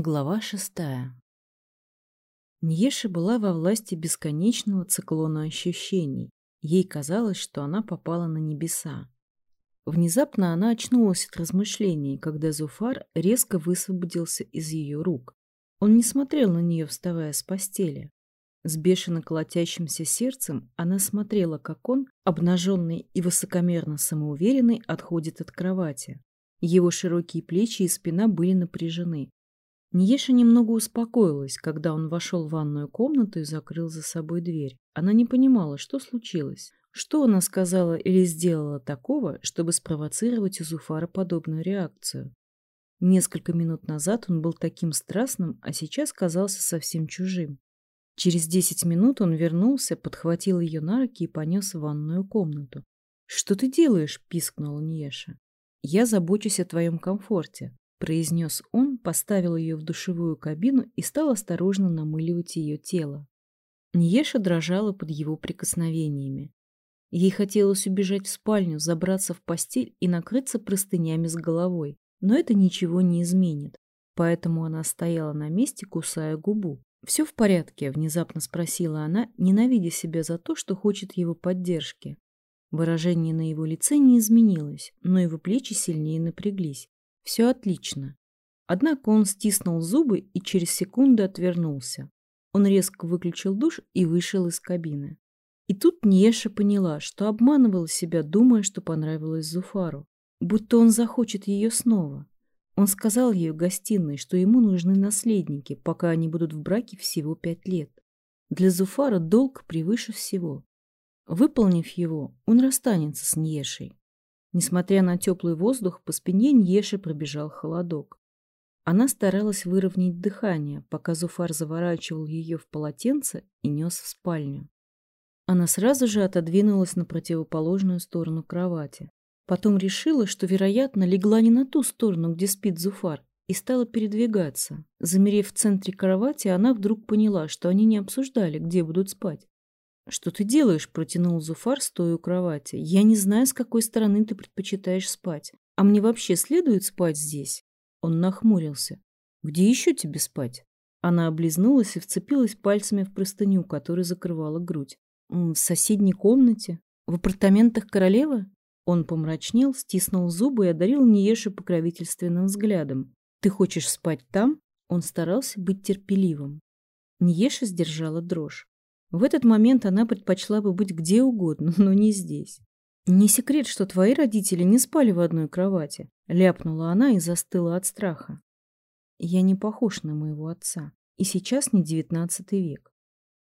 Глава шестая Ньеша была во власти бесконечного циклона ощущений. Ей казалось, что она попала на небеса. Внезапно она очнулась от размышлений, когда Зуфар резко высвободился из ее рук. Он не смотрел на нее, вставая с постели. С бешено колотящимся сердцем она смотрела, как он, обнаженный и высокомерно самоуверенный, отходит от кровати. Его широкие плечи и спина были напряжены. Ниеша немного успокоилась, когда он вошел в ванную комнату и закрыл за собой дверь. Она не понимала, что случилось. Что она сказала или сделала такого, чтобы спровоцировать у Зуфара подобную реакцию? Несколько минут назад он был таким страстным, а сейчас казался совсем чужим. Через десять минут он вернулся, подхватил ее на руки и понес в ванную комнату. «Что ты делаешь?» – пискнула Ниеша. «Я забочусь о твоем комфорте произнес он, поставил ее в душевую кабину и стал осторожно намыливать ее тело. Ниеша дрожала под его прикосновениями. Ей хотелось убежать в спальню, забраться в постель и накрыться простынями с головой, но это ничего не изменит, поэтому она стояла на месте, кусая губу. «Все в порядке?» – внезапно спросила она, ненавидя себя за то, что хочет его поддержки. Выражение на его лице не изменилось, но его плечи сильнее напряглись. Все отлично. Однако он стиснул зубы и через секунду отвернулся. Он резко выключил душ и вышел из кабины. И тут Неша поняла, что обманывала себя, думая, что понравилось Зуфару. Будто он захочет ее снова. Он сказал ей в гостиной, что ему нужны наследники, пока они будут в браке всего пять лет. Для Зуфара долг превыше всего. Выполнив его, он расстанется с Ньешей. Несмотря на теплый воздух, по спине Ньеши пробежал холодок. Она старалась выровнять дыхание, пока Зуфар заворачивал ее в полотенце и нес в спальню. Она сразу же отодвинулась на противоположную сторону кровати. Потом решила, что, вероятно, легла не на ту сторону, где спит Зуфар, и стала передвигаться. Замерев в центре кровати, она вдруг поняла, что они не обсуждали, где будут спать. «Что ты делаешь?» – протянул Зуфар, стоя у кровати. «Я не знаю, с какой стороны ты предпочитаешь спать. А мне вообще следует спать здесь?» Он нахмурился. «Где еще тебе спать?» Она облизнулась и вцепилась пальцами в простыню, которая закрывала грудь. «В соседней комнате? В апартаментах королевы?» Он помрачнел, стиснул зубы и одарил Ниеши покровительственным взглядом. «Ты хочешь спать там?» Он старался быть терпеливым. Ниеша сдержала дрожь. В этот момент она предпочла бы быть где угодно, но не здесь. «Не секрет, что твои родители не спали в одной кровати», — ляпнула она и застыла от страха. «Я не похож на моего отца, и сейчас не девятнадцатый век.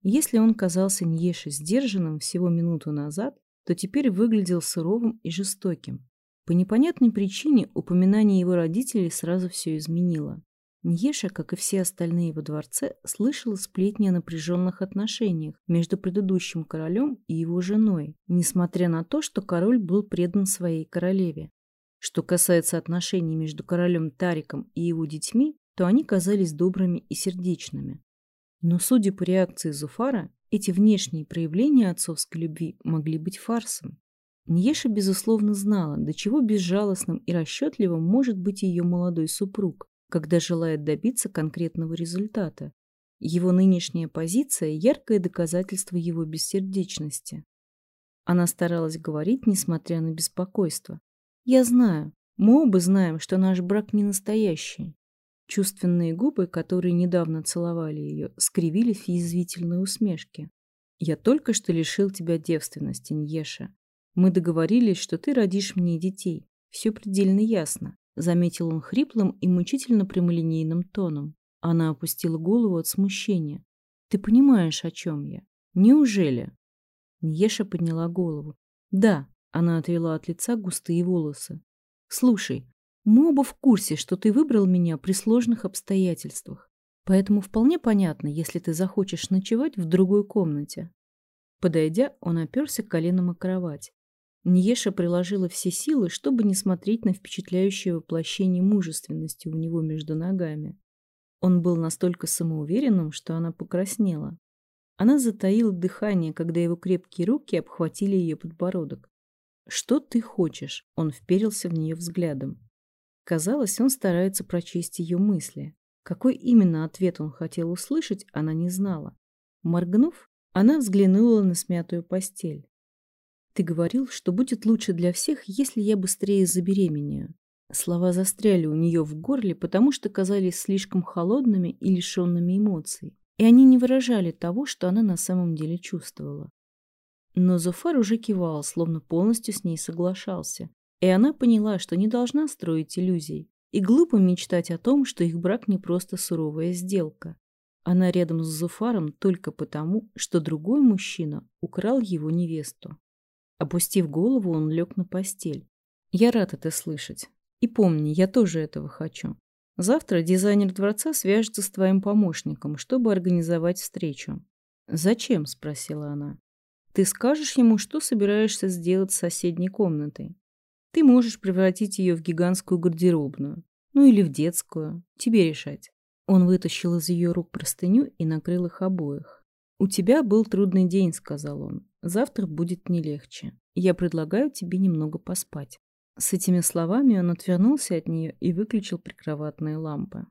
Если он казался Ньеше сдержанным всего минуту назад, то теперь выглядел суровым и жестоким. По непонятной причине упоминание его родителей сразу все изменило. Ньеша, как и все остальные во дворце, слышала сплетни о напряженных отношениях между предыдущим королем и его женой, несмотря на то, что король был предан своей королеве. Что касается отношений между королем Тариком и его детьми, то они казались добрыми и сердечными. Но, судя по реакции Зуфара, эти внешние проявления отцовской любви могли быть фарсом. Ньеша, безусловно, знала, до чего безжалостным и расчетливым может быть ее молодой супруг, когда желает добиться конкретного результата. Его нынешняя позиция – яркое доказательство его бессердечности. Она старалась говорить, несмотря на беспокойство. «Я знаю, мы оба знаем, что наш брак не настоящий». Чувственные губы, которые недавно целовали ее, скривились в язвительной усмешке. «Я только что лишил тебя девственности, Ньеша. Мы договорились, что ты родишь мне детей. Все предельно ясно заметил он хриплым и мучительно прямолинейным тоном. Она опустила голову от смущения. Ты понимаешь, о чем я? Неужели? Ньеша подняла голову. Да, она отвела от лица густые волосы. Слушай, мы оба в курсе, что ты выбрал меня при сложных обстоятельствах. Поэтому вполне понятно, если ты захочешь ночевать в другой комнате. Подойдя, он оперся коленом о кровать. Ньеша приложила все силы, чтобы не смотреть на впечатляющее воплощение мужественности у него между ногами. Он был настолько самоуверенным, что она покраснела. Она затаила дыхание, когда его крепкие руки обхватили ее подбородок. «Что ты хочешь?» Он вперился в нее взглядом. Казалось, он старается прочесть ее мысли. Какой именно ответ он хотел услышать, она не знала. Моргнув, она взглянула на смятую постель. «Ты говорил, что будет лучше для всех, если я быстрее забеременею». Слова застряли у нее в горле, потому что казались слишком холодными и лишенными эмоций, и они не выражали того, что она на самом деле чувствовала. Но Зуфар уже кивал, словно полностью с ней соглашался, и она поняла, что не должна строить иллюзий, и глупо мечтать о том, что их брак не просто суровая сделка. Она рядом с Зуфаром только потому, что другой мужчина украл его невесту. Опустив голову, он лег на постель. «Я рад это слышать. И помни, я тоже этого хочу. Завтра дизайнер дворца свяжется с твоим помощником, чтобы организовать встречу». «Зачем?» – спросила она. «Ты скажешь ему, что собираешься сделать с соседней комнатой. Ты можешь превратить ее в гигантскую гардеробную. Ну или в детскую. Тебе решать. Он вытащил из ее рук простыню и накрыл их обоих. «У тебя был трудный день», — сказал он. «Завтра будет не легче. Я предлагаю тебе немного поспать». С этими словами он отвернулся от нее и выключил прикроватные лампы.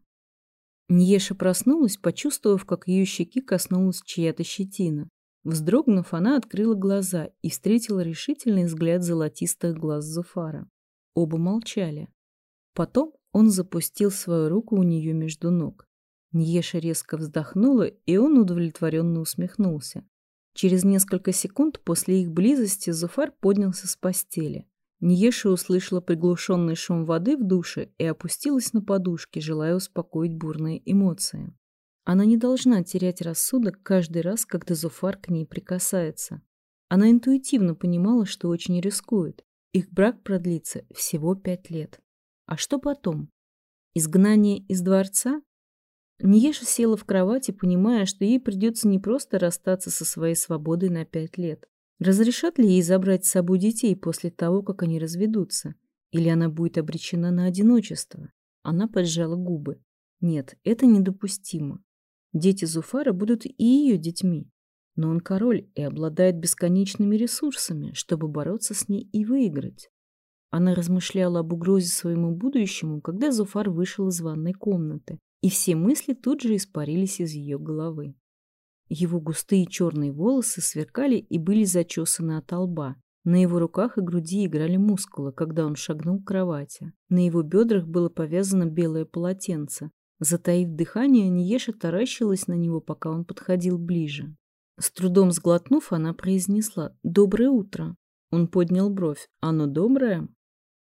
Ньеша проснулась, почувствовав, как ее щеки коснулась чья-то щетина. Вздрогнув, она открыла глаза и встретила решительный взгляд золотистых глаз Зуфара. Оба молчали. Потом он запустил свою руку у нее между ног. Ньеша резко вздохнула, и он удовлетворенно усмехнулся. Через несколько секунд после их близости Зуфар поднялся с постели. Ньеша услышала приглушенный шум воды в душе и опустилась на подушки, желая успокоить бурные эмоции. Она не должна терять рассудок каждый раз, когда Зуфар к ней прикасается. Она интуитивно понимала, что очень рискует. Их брак продлится всего пять лет. А что потом? Изгнание из дворца? Ниеша села в кровати, понимая, что ей придется не просто расстаться со своей свободой на пять лет. Разрешат ли ей забрать с собой детей после того, как они разведутся? Или она будет обречена на одиночество? Она поджала губы. Нет, это недопустимо. Дети Зуфара будут и ее детьми. Но он король и обладает бесконечными ресурсами, чтобы бороться с ней и выиграть. Она размышляла об угрозе своему будущему, когда Зуфар вышел из ванной комнаты, и все мысли тут же испарились из ее головы. Его густые черные волосы сверкали и были зачесаны от лба. На его руках и груди играли мускулы, когда он шагнул к кровати. На его бедрах было повязано белое полотенце, Затаив дыхание, Ниеша таращилась на него, пока он подходил ближе. С трудом сглотнув, она произнесла «Доброе утро». Он поднял бровь. «Оно доброе?»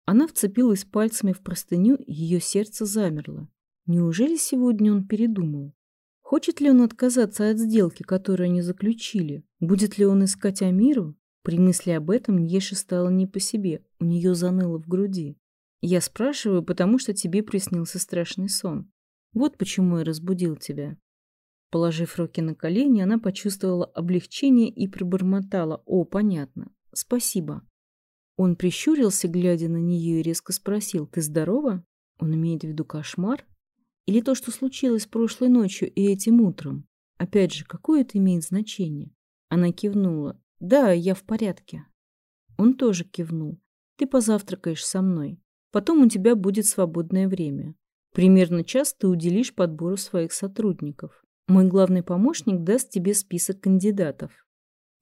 Она вцепилась пальцами в простыню, ее сердце замерло. Неужели сегодня он передумал? Хочет ли он отказаться от сделки, которую они заключили? Будет ли он искать Амиру? При мысли об этом Ньеше стало не по себе, у нее заныло в груди. «Я спрашиваю, потому что тебе приснился страшный сон. Вот почему я разбудил тебя. Положив руки на колени, она почувствовала облегчение и пробормотала. О, понятно. Спасибо. Он прищурился, глядя на нее, и резко спросил. Ты здорова? Он имеет в виду кошмар? Или то, что случилось прошлой ночью и этим утром? Опять же, какое это имеет значение? Она кивнула. Да, я в порядке. Он тоже кивнул. Ты позавтракаешь со мной. Потом у тебя будет свободное время. Примерно час ты уделишь подбору своих сотрудников. Мой главный помощник даст тебе список кандидатов.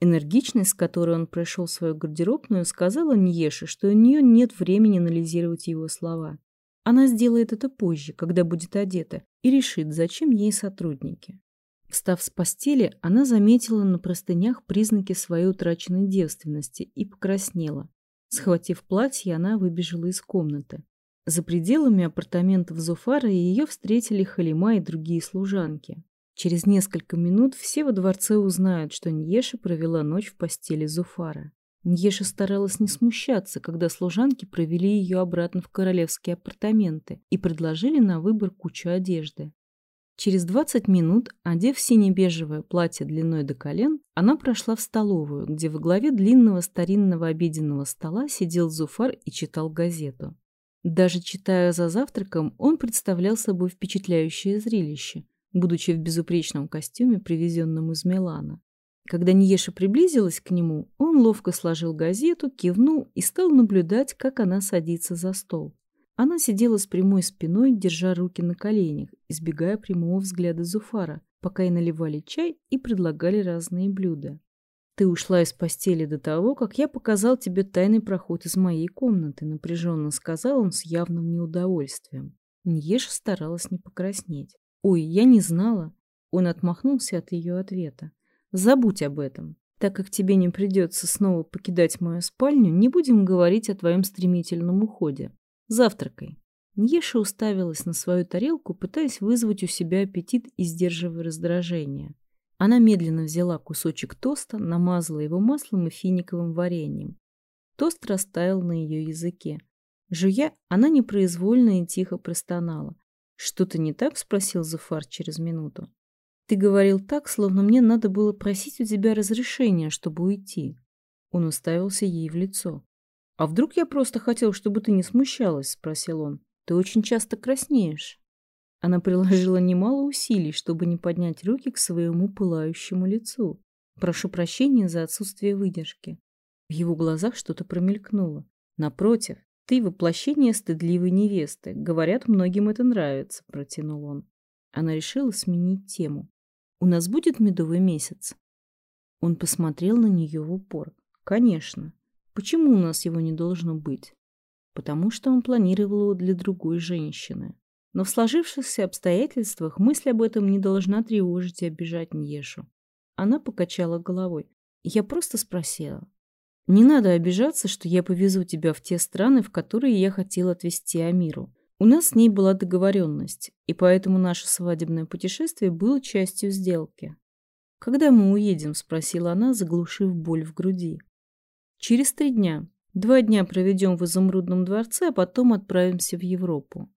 Энергичность, с которой он прошел свою гардеробную, сказала Ньеше, что у нее нет времени анализировать его слова. Она сделает это позже, когда будет одета, и решит, зачем ей сотрудники. Встав с постели, она заметила на простынях признаки своей утраченной девственности и покраснела. Схватив платье, она выбежала из комнаты. За пределами апартаментов Зуфара ее встретили Халима и другие служанки. Через несколько минут все во дворце узнают, что Ньеша провела ночь в постели Зуфара. Ньеша старалась не смущаться, когда служанки провели ее обратно в королевские апартаменты и предложили на выбор кучу одежды. Через 20 минут, одев сине-бежевое платье длиной до колен, она прошла в столовую, где во главе длинного старинного обеденного стола сидел Зуфар и читал газету. Даже читая за завтраком, он представлял собой впечатляющее зрелище, будучи в безупречном костюме, привезенном из Милана. Когда Ниеша приблизилась к нему, он ловко сложил газету, кивнул и стал наблюдать, как она садится за стол. Она сидела с прямой спиной, держа руки на коленях, избегая прямого взгляда Зуфара, пока ей наливали чай и предлагали разные блюда. «Ты ушла из постели до того, как я показал тебе тайный проход из моей комнаты», напряженно сказал он с явным неудовольствием. Ньеша старалась не покраснеть. «Ой, я не знала». Он отмахнулся от ее ответа. «Забудь об этом. Так как тебе не придется снова покидать мою спальню, не будем говорить о твоем стремительном уходе. Завтракай». Ньеша уставилась на свою тарелку, пытаясь вызвать у себя аппетит и сдерживая раздражение. Она медленно взяла кусочек тоста, намазала его маслом и финиковым вареньем. Тост растаял на ее языке. Жуя, она непроизвольно и тихо простонала. «Что-то не так?» — спросил Зуфар через минуту. «Ты говорил так, словно мне надо было просить у тебя разрешения, чтобы уйти». Он уставился ей в лицо. «А вдруг я просто хотел, чтобы ты не смущалась?» — спросил он. «Ты очень часто краснеешь». Она приложила немало усилий, чтобы не поднять руки к своему пылающему лицу. Прошу прощения за отсутствие выдержки. В его глазах что-то промелькнуло. Напротив, ты воплощение стыдливой невесты. Говорят, многим это нравится, протянул он. Она решила сменить тему. У нас будет медовый месяц? Он посмотрел на нее в упор. Конечно. Почему у нас его не должно быть? Потому что он планировал его для другой женщины. Но в сложившихся обстоятельствах мысль об этом не должна тревожить и обижать Ньешу. Она покачала головой. Я просто спросила. Не надо обижаться, что я повезу тебя в те страны, в которые я хотела отвезти Амиру. У нас с ней была договоренность, и поэтому наше свадебное путешествие было частью сделки. «Когда мы уедем?» – спросила она, заглушив боль в груди. «Через три дня. Два дня проведем в Изумрудном дворце, а потом отправимся в Европу.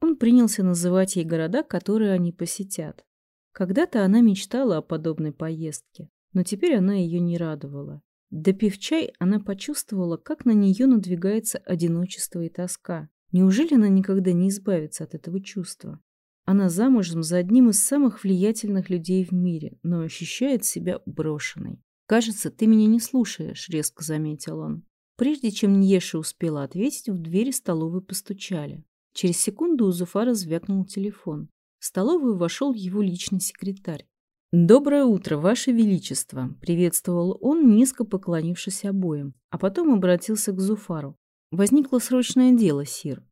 Он принялся называть ей города, которые они посетят. Когда-то она мечтала о подобной поездке, но теперь она ее не радовала. Допив чай, она почувствовала, как на нее надвигается одиночество и тоска. Неужели она никогда не избавится от этого чувства? Она замужем за одним из самых влиятельных людей в мире, но ощущает себя брошенной. «Кажется, ты меня не слушаешь», — резко заметил он. Прежде чем Ньеша успела ответить, в двери столовой постучали. Через секунду у Зуфара звякнул телефон. В столовую вошел его личный секретарь. «Доброе утро, Ваше Величество!» — приветствовал он, низко поклонившись обоим, а потом обратился к Зуфару. «Возникло срочное дело, Сир».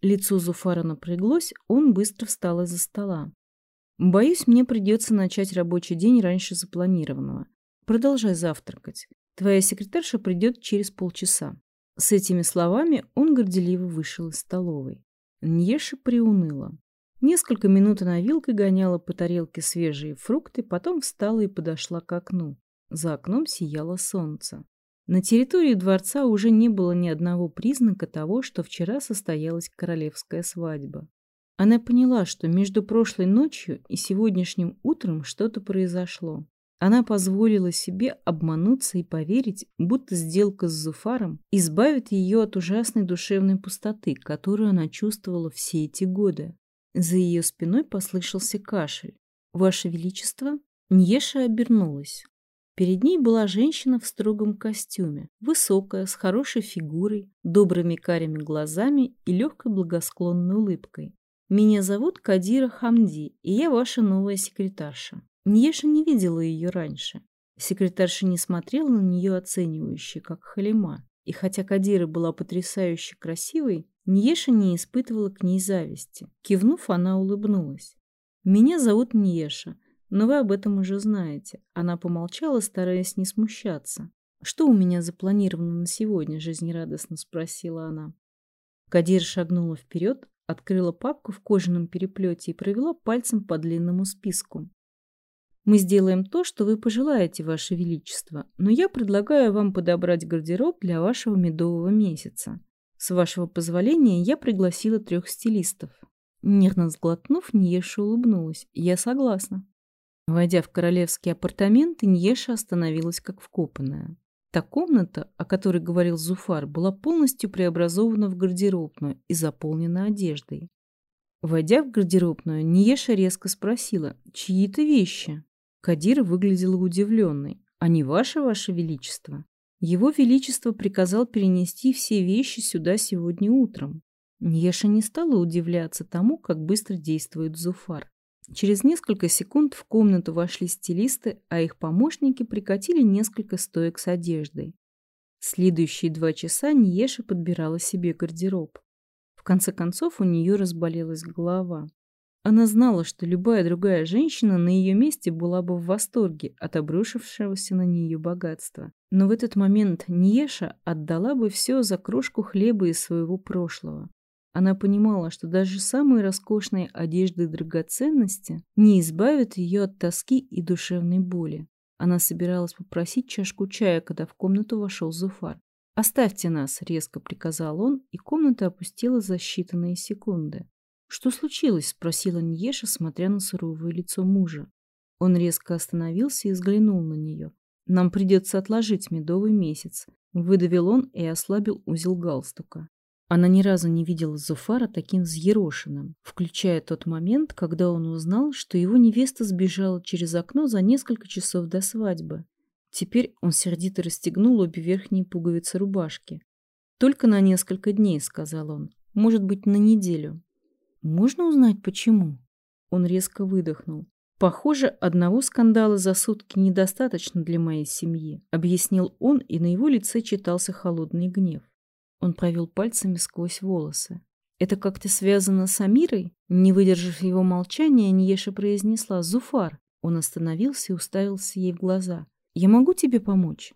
Лицо Зуфара напряглось, он быстро встал из-за стола. «Боюсь, мне придется начать рабочий день раньше запланированного. Продолжай завтракать. Твоя секретарша придет через полчаса». С этими словами он горделиво вышел из столовой. Ньеша приуныла. Несколько минут она вилкой гоняла по тарелке свежие фрукты, потом встала и подошла к окну. За окном сияло солнце. На территории дворца уже не было ни одного признака того, что вчера состоялась королевская свадьба. Она поняла, что между прошлой ночью и сегодняшним утром что-то произошло. Она позволила себе обмануться и поверить, будто сделка с Зуфаром избавит ее от ужасной душевной пустоты, которую она чувствовала все эти годы. За ее спиной послышался кашель. «Ваше Величество?» Ньеша обернулась. Перед ней была женщина в строгом костюме, высокая, с хорошей фигурой, добрыми карими глазами и легкой благосклонной улыбкой. «Меня зовут Кадира Хамди, и я ваша новая секретарша. Ньеша не видела ее раньше. Секретарша не смотрела на нее оценивающе, как Халима. И хотя Кадира была потрясающе красивой, Ньеша не испытывала к ней зависти. Кивнув, она улыбнулась. «Меня зовут Ньеша, но вы об этом уже знаете». Она помолчала, стараясь не смущаться. «Что у меня запланировано на сегодня?» – жизнерадостно спросила она. Кадир шагнула вперед, открыла папку в кожаном переплете и провела пальцем по длинному списку. Мы сделаем то, что вы пожелаете, Ваше Величество, но я предлагаю вам подобрать гардероб для вашего медового месяца. С вашего позволения я пригласила трех стилистов. Нервно сглотнув, Ньеша улыбнулась. Я согласна. Войдя в королевские апартаменты, Ньеша остановилась как вкопанная. Та комната, о которой говорил Зуфар, была полностью преобразована в гардеробную и заполнена одеждой. Войдя в гардеробную, Ниеша резко спросила, чьи это вещи? Кадир выглядела удивленной. «А не ваше, ваше величество?» Его величество приказал перенести все вещи сюда сегодня утром. Ньеша не стала удивляться тому, как быстро действует Зуфар. Через несколько секунд в комнату вошли стилисты, а их помощники прикатили несколько стоек с одеждой. Следующие два часа Ниеша подбирала себе гардероб. В конце концов у нее разболелась голова. Она знала, что любая другая женщина на ее месте была бы в восторге от обрушившегося на нее богатства. Но в этот момент Ниеша отдала бы все за крошку хлеба из своего прошлого. Она понимала, что даже самые роскошные одежды и драгоценности не избавят ее от тоски и душевной боли. Она собиралась попросить чашку чая, когда в комнату вошел Зуфар. «Оставьте нас», — резко приказал он, и комната опустила за считанные секунды. «Что случилось?» — спросила Ньеша, смотря на суровое лицо мужа. Он резко остановился и взглянул на нее. «Нам придется отложить медовый месяц», — выдавил он и ослабил узел галстука. Она ни разу не видела Зуфара таким взъерошенным, включая тот момент, когда он узнал, что его невеста сбежала через окно за несколько часов до свадьбы. Теперь он сердито расстегнул обе верхние пуговицы рубашки. «Только на несколько дней», — сказал он. «Может быть, на неделю». Можно узнать, почему? Он резко выдохнул. Похоже, одного скандала за сутки недостаточно для моей семьи, объяснил он, и на его лице читался холодный гнев. Он провел пальцами сквозь волосы. Это как-то связано с Амирой? Не выдержав его молчания, Ниеша произнесла «Зуфар». Он остановился и уставился ей в глаза. «Я могу тебе помочь?»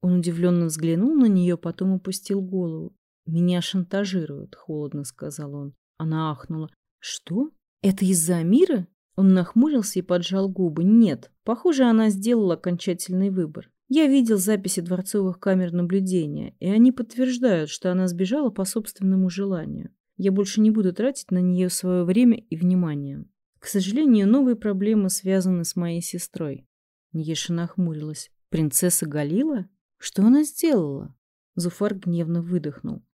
Он удивленно взглянул на нее, потом опустил голову. «Меня шантажируют», — холодно сказал он. Она ахнула. «Что? Это из-за Амира?» Он нахмурился и поджал губы. «Нет, похоже, она сделала окончательный выбор. Я видел записи дворцовых камер наблюдения, и они подтверждают, что она сбежала по собственному желанию. Я больше не буду тратить на нее свое время и внимание. К сожалению, новые проблемы связаны с моей сестрой». Ньеша нахмурилась. «Принцесса Галила? Что она сделала?» Зуфар гневно выдохнул.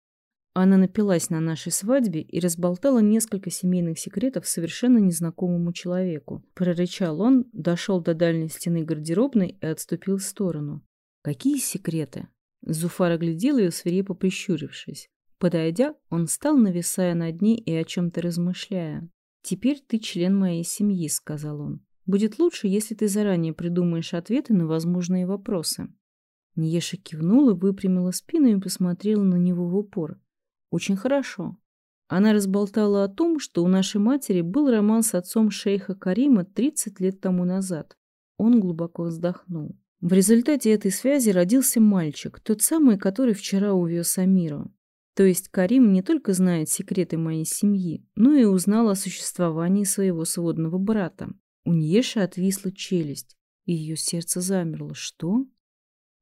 Она напилась на нашей свадьбе и разболтала несколько семейных секретов совершенно незнакомому человеку. Прорычал он, дошел до дальней стены гардеробной и отступил в сторону. «Какие секреты?» Зуфар оглядел ее, свирепо прищурившись. Подойдя, он стал, нависая над ней и о чем-то размышляя. «Теперь ты член моей семьи», — сказал он. «Будет лучше, если ты заранее придумаешь ответы на возможные вопросы». Ниеша кивнула, выпрямила спину и посмотрела на него в упор. Очень хорошо. Она разболтала о том, что у нашей матери был роман с отцом шейха Карима 30 лет тому назад. Он глубоко вздохнул. В результате этой связи родился мальчик, тот самый, который вчера увез Амиру. То есть Карим не только знает секреты моей семьи, но и узнал о существовании своего сводного брата. У Ньеши отвисла челюсть, и ее сердце замерло. Что?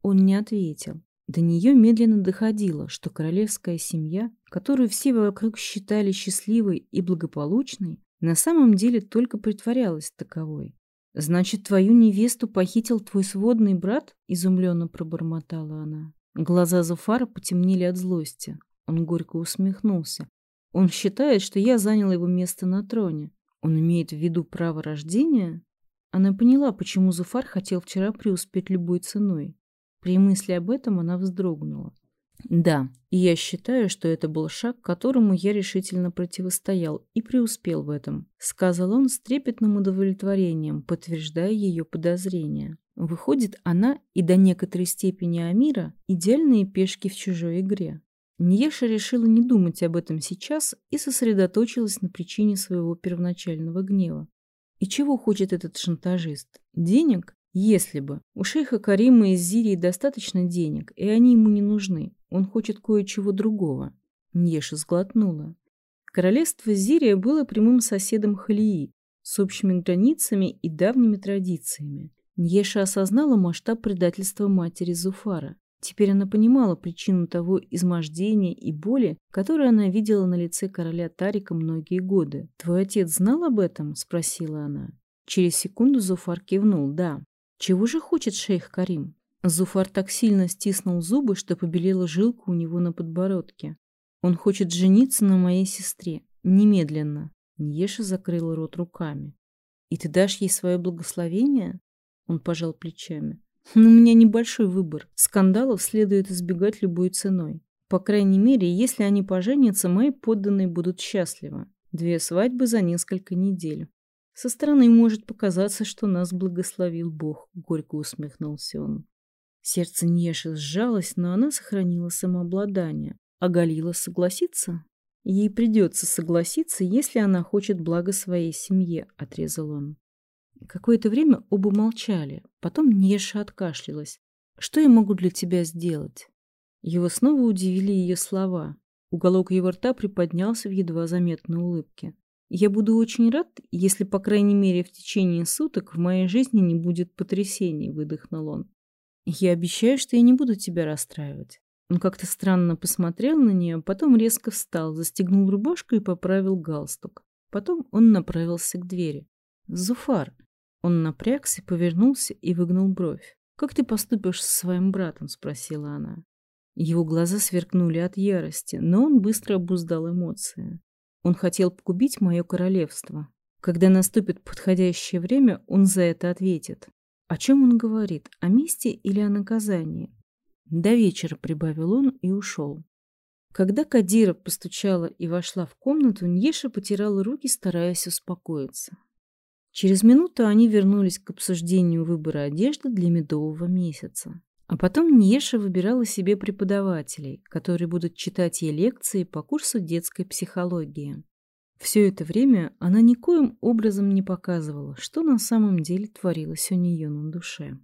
Он не ответил. До нее медленно доходило, что королевская семья, которую все вокруг считали счастливой и благополучной, на самом деле только притворялась таковой. «Значит, твою невесту похитил твой сводный брат?» – изумленно пробормотала она. Глаза Зуфара потемнели от злости. Он горько усмехнулся. «Он считает, что я занял его место на троне. Он имеет в виду право рождения?» Она поняла, почему Зуфар хотел вчера преуспеть любой ценой. При мысли об этом она вздрогнула. Да, и я считаю, что это был шаг, которому я решительно противостоял и преуспел в этом, сказал он с трепетным удовлетворением, подтверждая ее подозрения. Выходит, она и до некоторой степени Амира – идеальные пешки в чужой игре. Ньеша решила не думать об этом сейчас и сосредоточилась на причине своего первоначального гнева. И чего хочет этот шантажист? Денег? Если бы. У шейха Карима из Зирии достаточно денег, и они ему не нужны. Он хочет кое-чего другого. Ньеша сглотнула. Королевство Зирия было прямым соседом Халии, с общими границами и давними традициями. Ньеша осознала масштаб предательства матери Зуфара. Теперь она понимала причину того измождения и боли, которую она видела на лице короля Тарика многие годы. «Твой отец знал об этом?» – спросила она. Через секунду Зуфар кивнул «да». Чего же хочет шейх Карим? Зуфар так сильно стиснул зубы, что побелела жилка у него на подбородке. Он хочет жениться на моей сестре. Немедленно. Ньеша закрыла рот руками. И ты дашь ей свое благословение? Он пожал плечами. Но у меня небольшой выбор. Скандалов следует избегать любой ценой. По крайней мере, если они поженятся, мои подданные будут счастливы. Две свадьбы за несколько недель. Со стороны может показаться, что нас благословил Бог, горько усмехнулся он. Сердце Неши сжалось, но она сохранила самообладание. А Галила согласится? Ей придется согласиться, если она хочет блага своей семье, отрезал он. Какое-то время оба молчали. Потом Неша откашлялась. «Что я могу для тебя сделать?» Его снова удивили ее слова. Уголок его рта приподнялся в едва заметной улыбке. «Я буду очень рад, если, по крайней мере, в течение суток в моей жизни не будет потрясений», — выдохнул он. «Я обещаю, что я не буду тебя расстраивать». Он как-то странно посмотрел на нее, потом резко встал, застегнул рубашку и поправил галстук. Потом он направился к двери. «Зуфар!» Он напрягся, повернулся и выгнул бровь. «Как ты поступишь со своим братом?» — спросила она. Его глаза сверкнули от ярости, но он быстро обуздал эмоции. Он хотел погубить мое королевство. Когда наступит подходящее время, он за это ответит. О чем он говорит? О мести или о наказании? До вечера прибавил он и ушел. Когда Кадира постучала и вошла в комнату, Ньеша потирала руки, стараясь успокоиться. Через минуту они вернулись к обсуждению выбора одежды для медового месяца. А потом Ньеша выбирала себе преподавателей, которые будут читать ей лекции по курсу детской психологии. Все это время она никоим образом не показывала, что на самом деле творилось у нее на душе.